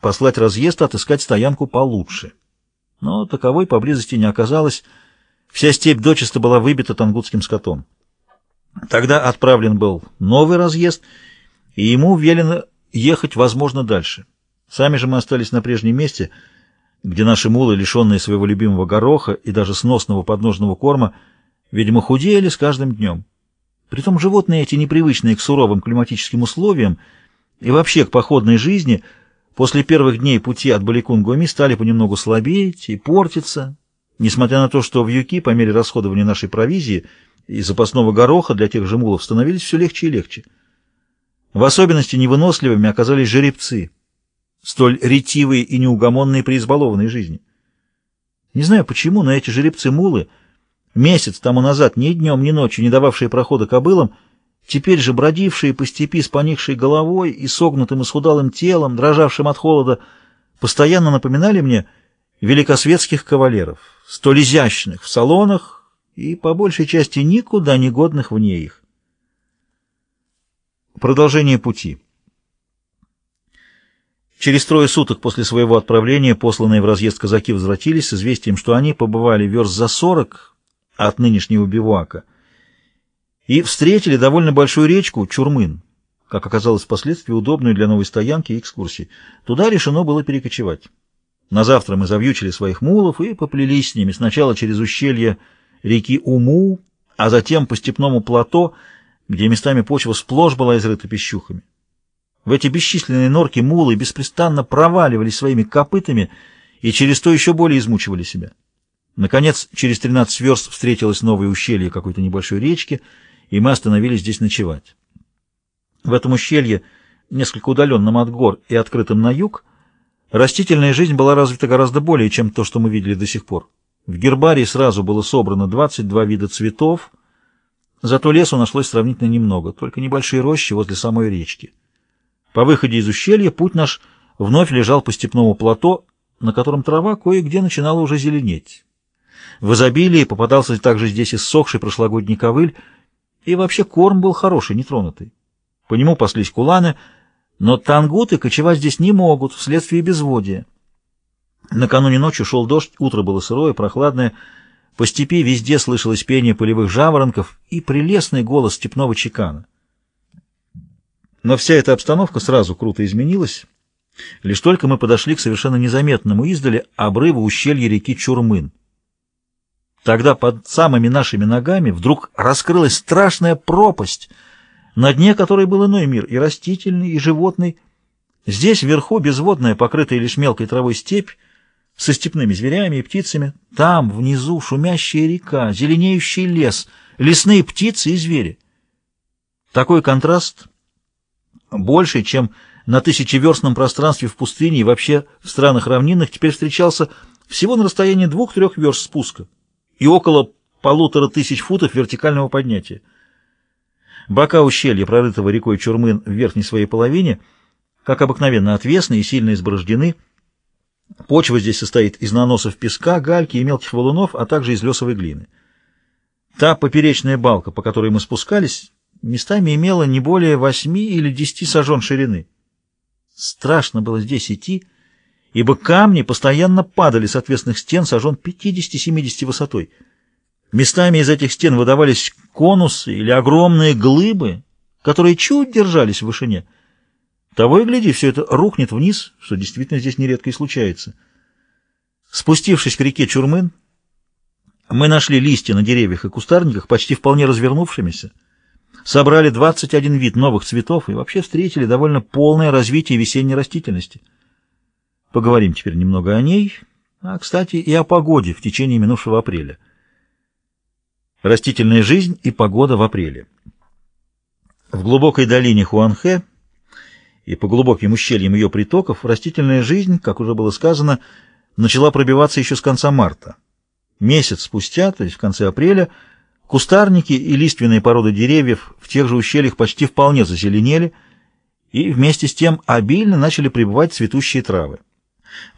послать разъезд, отыскать стоянку получше. Но таковой поблизости не оказалось. Вся степь дочисто была выбита тангутским скотом. Тогда отправлен был новый разъезд, и ему велено ехать, возможно, дальше. Сами же мы остались на прежнем месте, где наши мулы, лишенные своего любимого гороха и даже сносного подножного корма, видимо, худели с каждым днем. Притом животные эти, непривычные к суровым климатическим условиям и вообще к походной жизни, после первых дней пути от Баликун-Гоми стали понемногу слабеть и портиться, несмотря на то, что в юки по мере расходования нашей провизии и запасного гороха для тех же мулов становились все легче и легче. В особенности невыносливыми оказались жеребцы, столь ретивые и неугомонные при избалованной жизни. Не знаю почему, но эти жеребцы-мулы, месяц тому назад ни днем, ни ночью не дававшие прохода кобылам, теперь же бродившие по степи с поникшей головой и согнутым и схудалым телом, дрожавшим от холода, постоянно напоминали мне великосветских кавалеров, столь изящных в салонах и, по большей части, никуда не годных вне их. Продолжение пути. Через трое суток после своего отправления посланные в разъезд казаки возвратились с известием, что они побывали верст за сорок от нынешнего бивуака и встретили довольно большую речку Чурмын, как оказалось впоследствии удобную для новой стоянки и экскурсий. Туда решено было перекочевать. На завтра мы завьючили своих мулов и поплелись с ними сначала через ущелье реки Уму, а затем по степному плато, где местами почва сплошь была изрыта песчухами. В эти бесчисленные норки мулы беспрестанно проваливались своими копытами и через то еще более измучивали себя. Наконец, через 13 верст встретилось новое ущелье какой-то небольшой речки, и мы остановились здесь ночевать. В этом ущелье, несколько удаленном от гор и открытом на юг, растительная жизнь была развита гораздо более, чем то, что мы видели до сих пор. В гербарии сразу было собрано 22 вида цветов, зато лесу нашлось сравнительно немного, только небольшие рощи возле самой речки. По выходе из ущелья путь наш вновь лежал по степному плато, на котором трава кое-где начинала уже зеленеть. В изобилии попадался также здесь иссохший прошлогодний ковыль, и вообще корм был хороший, нетронутый. По нему паслись куланы, но тангуты кочевать здесь не могут вследствие безводия. Накануне ночью шел дождь, утро было сырое, прохладное. По степи везде слышалось пение полевых жаворонков и прелестный голос степного чекана. Но вся эта обстановка сразу круто изменилась. Лишь только мы подошли к совершенно незаметному издали обрыву ущелья реки Чурмын. Тогда под самыми нашими ногами вдруг раскрылась страшная пропасть, на дне которой был иной мир, и растительный, и животный. Здесь вверху безводная, покрытая лишь мелкой травой степь, со степными зверями и птицами. Там внизу шумящая река, зеленеющий лес, лесные птицы и звери. Такой контраст больше, чем на тысячеверстном пространстве в пустыне и вообще в странах равнинных, теперь встречался всего на расстоянии двух-трех верст спуска и около полутора тысяч футов вертикального поднятия. Бока ущелья, прорытого рекой Чурмын в верхней своей половине, как обыкновенно отвесны и сильно изборождены. Почва здесь состоит из наносов песка, гальки и мелких валунов, а также из лесовой глины. Та поперечная балка, по которой мы спускались, местами имела не более восьми или десяти сажен ширины. Страшно было здесь идти, ибо камни постоянно падали с отвесных стен сажен 50-70 высотой. Местами из этих стен выдавались конусы или огромные глыбы, которые чуть держались в вышине. Того и гляди, все это рухнет вниз, что действительно здесь нередко и случается. Спустившись к реке Чурмын, мы нашли листья на деревьях и кустарниках, почти вполне развернувшимися, собрали 21 вид новых цветов и вообще встретили довольно полное развитие весенней растительности. Поговорим теперь немного о ней, а, кстати, и о погоде в течение минувшего апреля. Растительная жизнь и погода в апреле. В глубокой долине Хуанхэ и по глубоким ущельям ее притоков растительная жизнь, как уже было сказано, начала пробиваться еще с конца марта. Месяц спустя, то есть в конце апреля, Кустарники и лиственные породы деревьев в тех же ущельях почти вполне зазеленели, и вместе с тем обильно начали прибывать цветущие травы.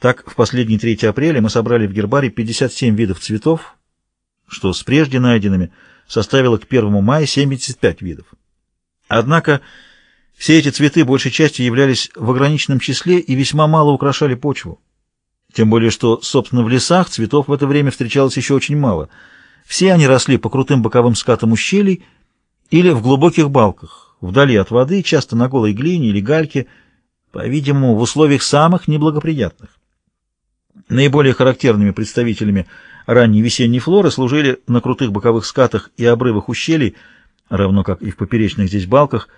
Так, в последний 3 апреля мы собрали в гербаре 57 видов цветов, что с прежде найденными составило к 1 мая 75 видов. Однако Все эти цветы большей частью являлись в ограниченном числе и весьма мало украшали почву. Тем более, что, собственно, в лесах цветов в это время встречалось еще очень мало. Все они росли по крутым боковым скатам ущелий или в глубоких балках, вдали от воды, часто на голой глине или гальке, по-видимому, в условиях самых неблагоприятных. Наиболее характерными представителями ранней весенней флоры служили на крутых боковых скатах и обрывах ущелий, равно как и в поперечных здесь балках,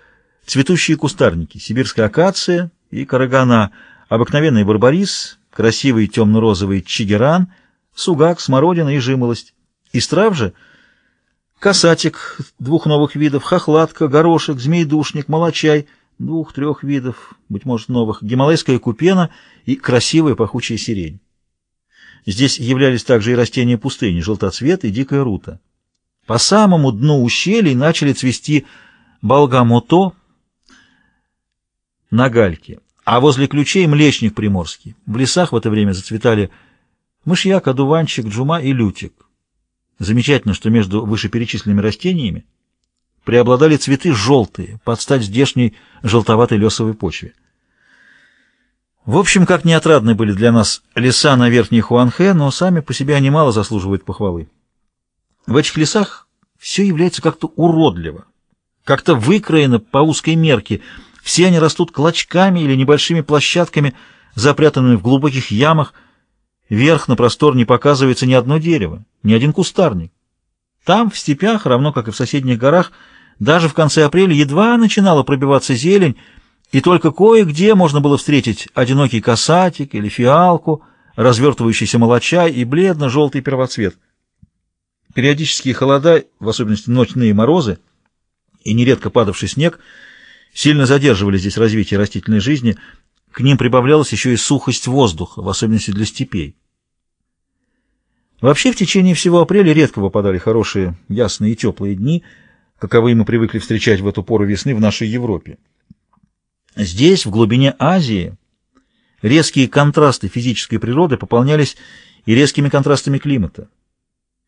цветущие кустарники, сибирская акация и карагана, обыкновенный барбарис, красивый темно-розовый чигеран, сугак, смородина и жимолость. Из трав же касатик двух новых видов, хохлатка, горошек, змейдушник, молочай двух-трех видов, быть может новых, гималайская купена и красивая пахучая сирень. Здесь являлись также и растения пустыни, желтоцвет и дикая рута. По самому дну ущелий начали цвести болгамото на гальке, а возле ключей млечник приморский. В лесах в это время зацветали мышьяк, одуванчик, джума и лютик. Замечательно, что между вышеперечисленными растениями преобладали цветы желтые, под стать здешней желтоватой лесовой почве. В общем, как неотрадны были для нас леса на Верхней Хуанхэ, но сами по себе они мало заслуживают похвалы. В этих лесах все является как-то уродливо, как-то выкроено по узкой мерке. Все они растут клочками или небольшими площадками, запрятанными в глубоких ямах. Вверх на простор не показывается ни одно дерево, ни один кустарник. Там, в степях, равно как и в соседних горах, даже в конце апреля едва начинала пробиваться зелень, и только кое-где можно было встретить одинокий касатик или фиалку, развертывающийся молочай и бледно-желтый первоцвет. Периодические холода, в особенности ночные морозы, и нередко падавший снег, сильно задерживали здесь развитие растительной жизни, к ним прибавлялась еще и сухость воздуха, в особенности для степей. Вообще в течение всего апреля редко выпадали хорошие, ясные и теплые дни, каковые мы привыкли встречать в эту пору весны в нашей Европе. Здесь, в глубине Азии, резкие контрасты физической природы пополнялись и резкими контрастами климата.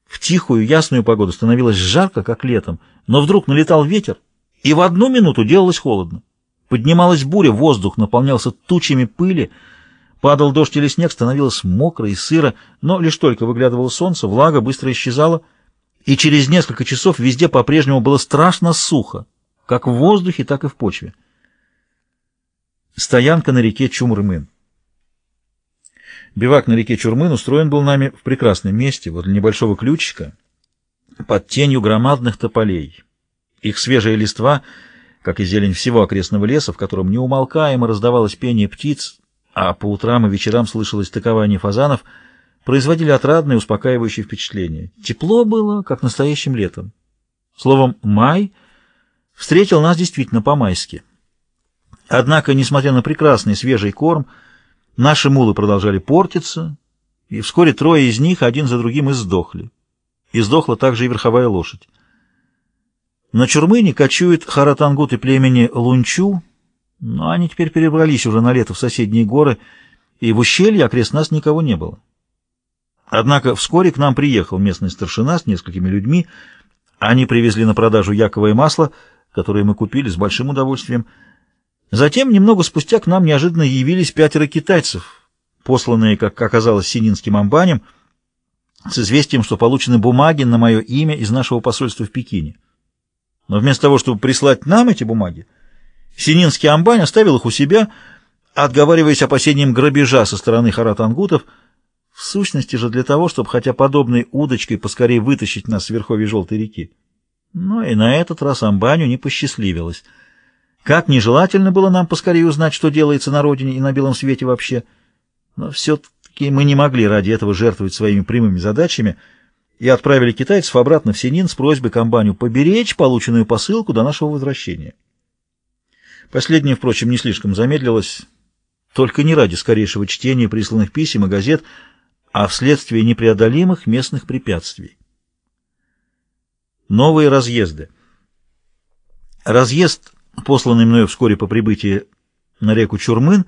В тихую, ясную погоду становилось жарко, как летом, но вдруг налетал ветер, и в одну минуту делалось холодно. Поднималась буря, воздух наполнялся тучами пыли, падал дождь или снег, становилось мокро и сыро, но лишь только выглядывало солнце, влага быстро исчезала, и через несколько часов везде по-прежнему было страшно сухо, как в воздухе, так и в почве. Стоянка на реке Чумрмын. Бивак на реке Чурмын устроен был нами в прекрасном месте, возле небольшого ключика, под тенью громадных тополей. Их свежая листва, как и зелень всего окрестного леса, в котором неумолкаемо раздавалось пение птиц, а по утрам и вечерам слышалось такование фазанов, производили отрадное успокаивающее впечатление. Тепло было, как настоящим летом. Словом, май встретил нас действительно по-майски. Однако, несмотря на прекрасный свежий корм, наши мулы продолжали портиться, и вскоре трое из них один за другим издохли. И сдохла также и верховая лошадь. На Чурмыне кочуют харатангуты племени Лунчу, но они теперь перебрались уже на лето в соседние горы, и в ущелье окрест нас никого не было. Однако вскоре к нам приехал местный старшина с несколькими людьми. Они привезли на продажу яковое масло, которое мы купили с большим удовольствием, Затем, немного спустя, к нам неожиданно явились пятеро китайцев, посланные, как оказалось, сининским амбанем, с известием, что получены бумаги на мое имя из нашего посольства в Пекине. Но вместо того, чтобы прислать нам эти бумаги, сининский амбань оставил их у себя, отговариваясь опасением грабежа со стороны харатангутов, в сущности же для того, чтобы хотя подобной удочкой поскорее вытащить нас с верховья Желтой реки. Но и на этот раз амбаню не посчастливилось — как нежелательно было нам поскорее узнать, что делается на родине и на белом свете вообще. Но все-таки мы не могли ради этого жертвовать своими прямыми задачами и отправили китайцев обратно в Синин с просьбой компанию поберечь полученную посылку до нашего возвращения. Последнее, впрочем, не слишком замедлилось, только не ради скорейшего чтения присланных писем и газет, а вследствие непреодолимых местных препятствий. Новые разъезды. Разъезд посланный мною вскоре по прибытии на реку Чурмын,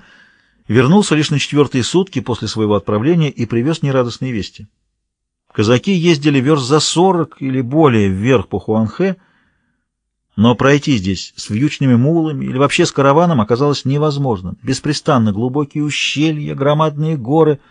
вернулся лишь на четвертые сутки после своего отправления и привез нерадостные вести. Казаки ездили верст за сорок или более вверх по Хуанхэ, Но пройти здесь с вьючными мулами или вообще с караваном оказалось невозможным. Беспрестанно глубокие ущелья, громадные горы —